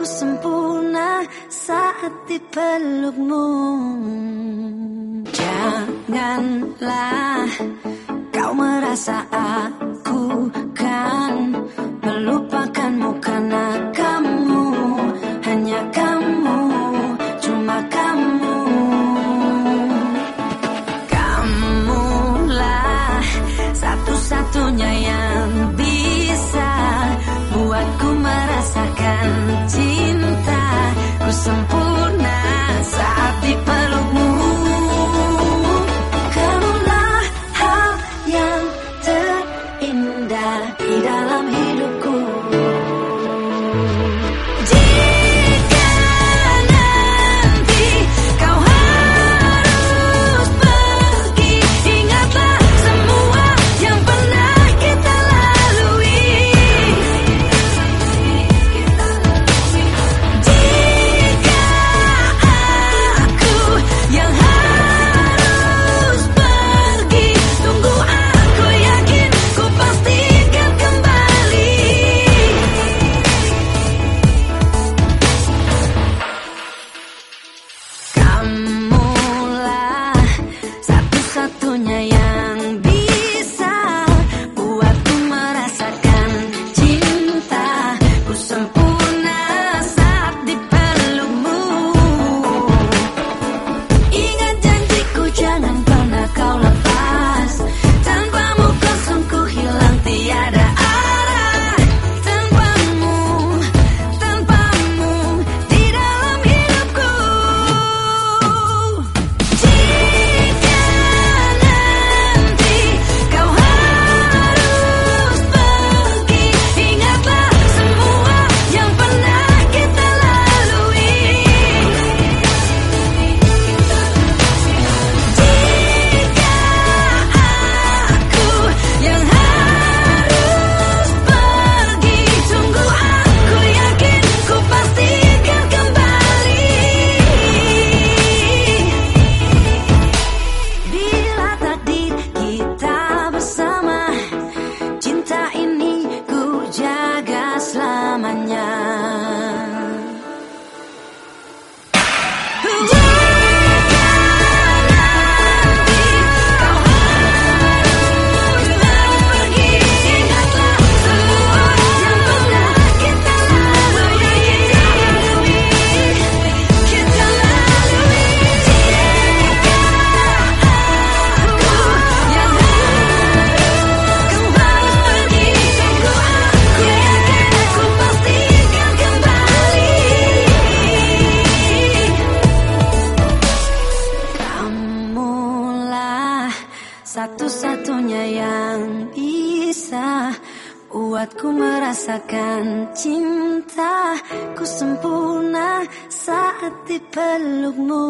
Aku sempurna saat dipelukmu Janganlah kau merasa aku kan Melupakanmu karena kamu. Hanya kamu, cuma kamu. Kamulah satu-satunya yang bisa Buatku merasakan cinta. satu-satunya yang bisa Buatku merasakan cinta. Ku sempurna saat dipelukmu